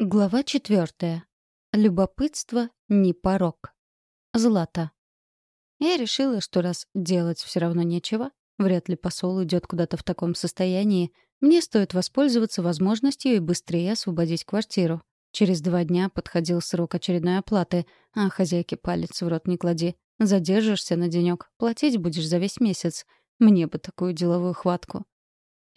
Глава четвертая. Любопытство — не порог. Злата. Я решила, что раз делать все равно нечего, вряд ли посол идет куда-то в таком состоянии, мне стоит воспользоваться возможностью и быстрее освободить квартиру. Через два дня подходил срок очередной оплаты, а хозяйке палец в рот не клади. Задержишься на денек, платить будешь за весь месяц. Мне бы такую деловую хватку.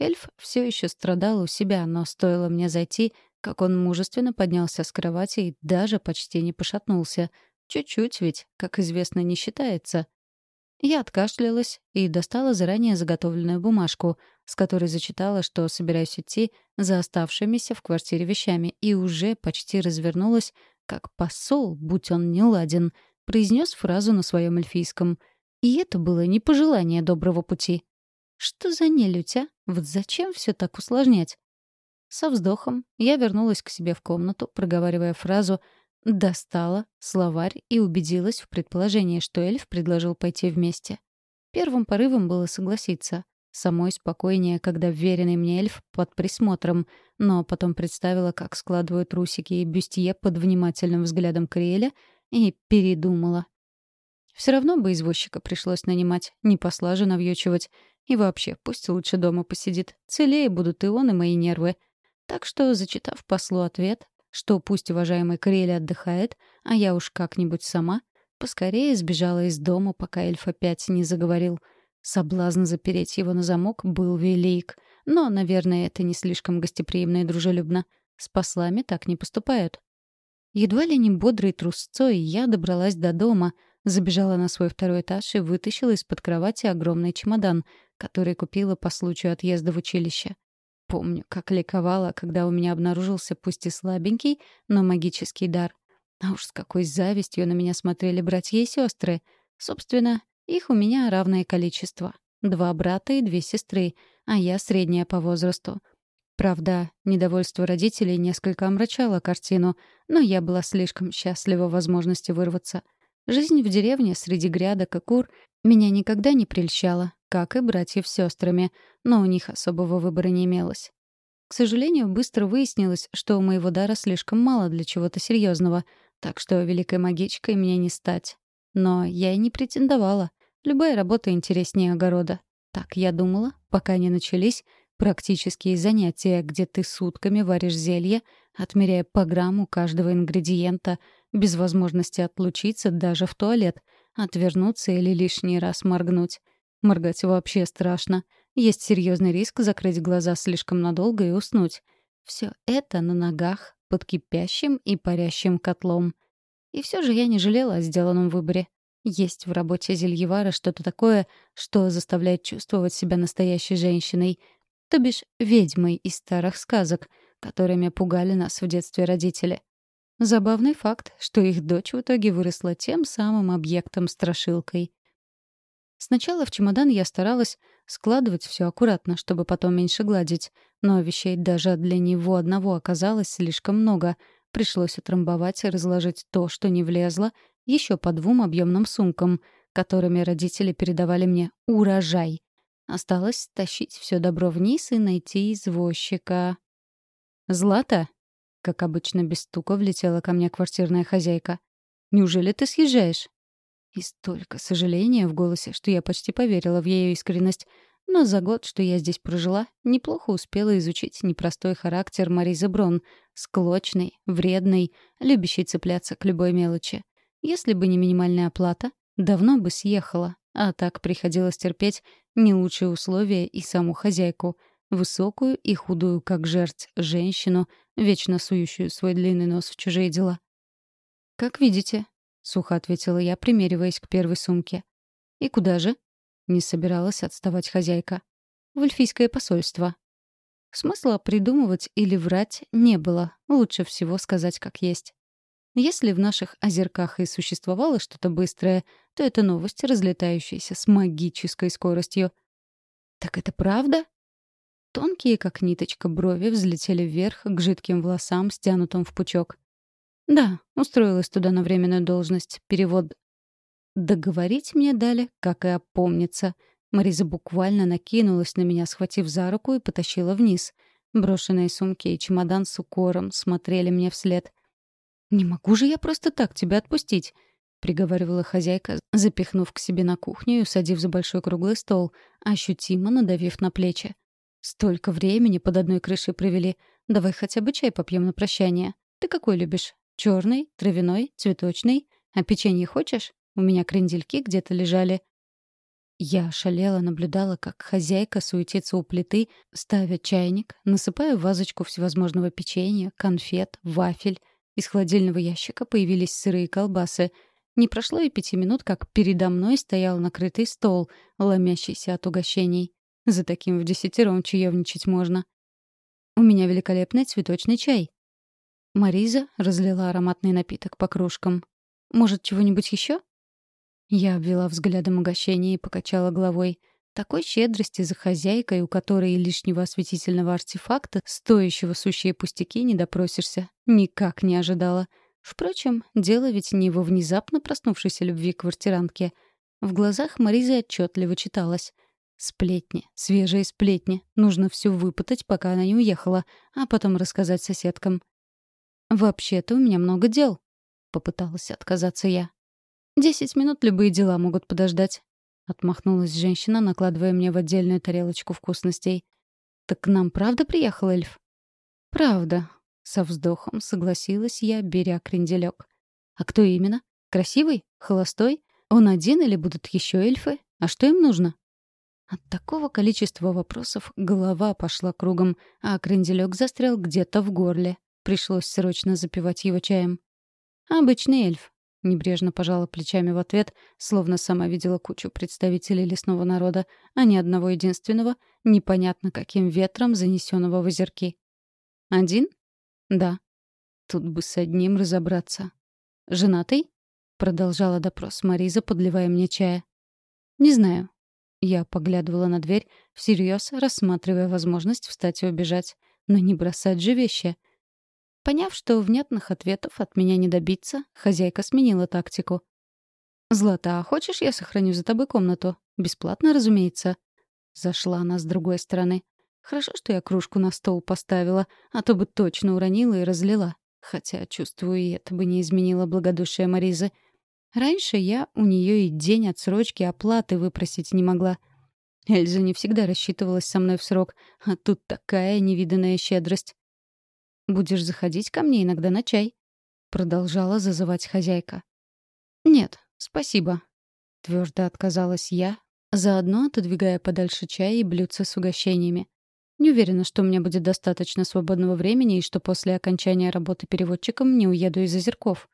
Эльф все еще страдал у себя, но стоило мне зайти, как он мужественно поднялся с кровати и даже почти не пошатнулся. Чуть-чуть ведь, как известно, не считается. Я откашлялась и достала заранее заготовленную бумажку, с которой зачитала, что собираюсь идти за оставшимися в квартире вещами, и уже почти развернулась, как посол, будь он не ладен, произнес фразу на своем эльфийском. И это было не пожелание доброго пути. Что за нелюдь, а? Вот зачем все так усложнять? Со вздохом я вернулась к себе в комнату, проговаривая фразу «достала», словарь и убедилась в предположении, что эльф предложил пойти вместе. Первым порывом было согласиться. Самой спокойнее, когда вверенный мне эльф под присмотром, но потом представила, как складывают трусики и бюстье под внимательным взглядом Криэля, и передумала. Все равно бы извозчика пришлось нанимать, не посла же. И вообще, пусть лучше дома посидит. Целее будут и он, и мои нервы. Так что, зачитав послу ответ, что пусть уважаемый Крелли отдыхает, а я уж как-нибудь сама, поскорее сбежала из дома, пока эльф опять не заговорил. Соблазн запереть его на замок был велик. Но, наверное, это не слишком гостеприимно и дружелюбно. С послами так не поступают. Едва ли не бодрой трусцой я добралась до дома, забежала на свой второй этаж и вытащила из-под кровати огромный чемодан, который купила по случаю отъезда в училище. Помню, как ликовала, когда у меня обнаружился пусть и слабенький, но магический дар. А уж с какой завистью на меня смотрели братья и сестры. Собственно, их у меня равное количество. Два брата и две сестры, а я средняя по возрасту. Правда, недовольство родителей несколько омрачало картину, но я была слишком счастлива возможности вырваться. Жизнь в деревне среди грядок и кур меня никогда не прельщала, как и братьев с сестрами, но у них особого выбора не имелось. К сожалению, быстро выяснилось, что у моего дара слишком мало для чего-то серьезного, так что великой магичкой мне не стать. Но я и не претендовала. Любая работа интереснее огорода. Так я думала, пока не начались практические занятия, где ты сутками варишь зелье, отмеряя по грамму каждого ингредиента, без возможности отлучиться даже в туалет, отвернуться или лишний раз моргнуть. Моргать вообще страшно. Есть серьезный риск закрыть глаза слишком надолго и уснуть. Все это на ногах, под кипящим и парящим котлом. И все же я не жалела о сделанном выборе. Есть в работе Зельевара что-то такое, что заставляет чувствовать себя настоящей женщиной, то бишь ведьмой из старых сказок, которыми пугали нас в детстве родители. Забавный факт, что их дочь в итоге выросла тем самым объектом-страшилкой. Сначала в чемодан я старалась складывать все аккуратно, чтобы потом меньше гладить, но вещей даже для него одного оказалось слишком много. Пришлось отрамбовать и разложить то, что не влезло, еще по двум объемным сумкам, которыми родители передавали мне урожай. Осталось тащить все добро вниз и найти извозчика. «Злата?» — как обычно без стука влетела ко мне квартирная хозяйка. «Неужели ты съезжаешь?» И столько сожаления в голосе, что я почти поверила в ее искренность. Но за год, что я здесь прожила, неплохо успела изучить непростой характер Маризы Брон, склочной, вредной, любящей цепляться к любой мелочи. Если бы не минимальная оплата, давно бы съехала, а так приходилось терпеть не лучшие условия и саму хозяйку, высокую и худую, как жерть, женщину, вечно сующую свой длинный нос в чужие дела. «Как видите, — сухо ответила я, примериваясь к первой сумке. «И куда же?» — не собиралась отставать хозяйка. «В эльфийское посольство». Смысла придумывать или врать не было. Лучше всего сказать как есть. Если в наших озерках и существовало что-то быстрое, то это новость, разлетающаяся с магической скоростью. «Так это правда?» Тонкие, как ниточка, брови взлетели вверх к жидким волосам, стянутым в пучок. Да, устроилась туда на временную должность. Перевод. Договорить мне дали, как и опомниться. Мариза буквально накинулась на меня, схватив за руку и потащила вниз. Брошенные сумки и чемодан с укором смотрели мне вслед. «Не могу же я просто так тебя отпустить!» — приговаривала хозяйка, запихнув к себе на кухню и усадив за большой круглый стол, ощутимо надавив на плечи. «Столько времени под одной крышей провели. Давай хотя бы чай попьем на прощание. Ты какой любишь? Черный, травяной, цветочный? А печенье хочешь? У меня крендельки где-то лежали. Я ошалела, наблюдала, как хозяйка суетится у плиты, ставя чайник, насыпая в вазочку всевозможного печенья, конфет, вафель. Из холодильного ящика появились сырые колбасы. Не прошло и пяти минут, как передо мной стоял накрытый стол, ломящийся от угощений. За таким в десятером чаевничать можно. «У меня великолепный цветочный чай». Мариза разлила ароматный напиток по кружкам. «Может, чего-нибудь еще? Я обвела взглядом угощение и покачала головой. Такой щедрости за хозяйкой, у которой лишнего осветительного артефакта, стоящего сущие пустяки, не допросишься. Никак не ожидала. Впрочем, дело ведь не во внезапно проснувшейся любви к квартирантке. В глазах Маризы отчетливо читалось. Сплетни, свежие сплетни. Нужно все выпытать, пока она не уехала, а потом рассказать соседкам. «Вообще-то у меня много дел», — попыталась отказаться я. «Десять минут любые дела могут подождать», — отмахнулась женщина, накладывая мне в отдельную тарелочку вкусностей. «Так к нам правда приехал эльф?» «Правда», — со вздохом согласилась я, беря кренделек. «А кто именно? Красивый? Холостой? Он один или будут еще эльфы? А что им нужно?» От такого количества вопросов голова пошла кругом, а кренделек застрял где-то в горле. Пришлось срочно запивать его чаем. «Обычный эльф», Небрежно пожала плечами в ответ, словно сама видела кучу представителей лесного народа, а ни одного единственного, непонятно каким ветром занесенного в озерки. «Один?» «Да». Тут бы с одним разобраться. «Женатый?» — продолжала допрос Мариза, подливая мне чая. «Не знаю». Я поглядывала на дверь, всерьез рассматривая возможность встать и убежать. Но не бросать же вещи — Поняв, что внятных ответов от меня не добиться, хозяйка сменила тактику. «Злата, а хочешь, я сохраню за тобой комнату? Бесплатно, разумеется». Зашла она с другой стороны. Хорошо, что я кружку на стол поставила, а то бы точно уронила и разлила. Хотя, чувствую, и это бы не изменило благодушие Маризы. Раньше я у нее и день отсрочки оплаты выпросить не могла. Эльза не всегда рассчитывалась со мной в срок, а тут такая невиданная щедрость. Будешь заходить ко мне иногда на чай?» Продолжала зазывать хозяйка. «Нет, спасибо», — твердо отказалась я, заодно отодвигая подальше чай и блюдца с угощениями. Не уверена, что у меня будет достаточно свободного времени и что после окончания работы переводчиком не уеду из озерков.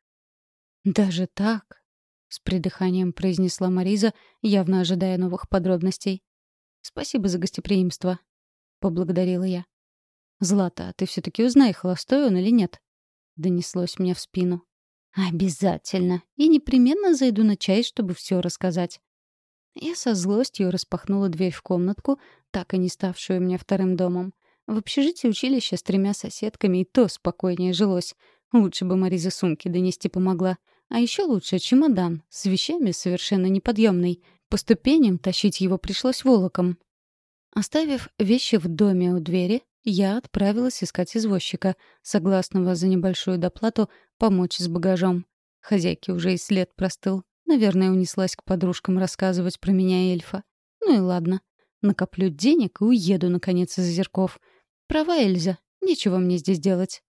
«Даже так?» — с придыханием произнесла Мариза, явно ожидая новых подробностей. «Спасибо за гостеприимство», — поблагодарила я. «Злата, а ты все-таки узнай, холостой он или нет?» Донеслось мне в спину. «Обязательно. И непременно зайду на чай, чтобы все рассказать». Я со злостью распахнула дверь в комнатку, так и не ставшую мне вторым домом. В общежитии училища с тремя соседками и то спокойнее жилось. Лучше бы Мариза сумки донести помогла. А еще лучше чемодан с вещами совершенно неподъемный. По ступеням тащить его пришлось волоком. Оставив вещи в доме у двери, я отправилась искать извозчика, согласного за небольшую доплату помочь с багажом. Хозяйке уже и след простыл. Наверное, унеслась к подружкам рассказывать про меня эльфа. Ну и ладно. Накоплю денег и уеду, наконец, из озерков. Права Эльза. Нечего мне здесь делать.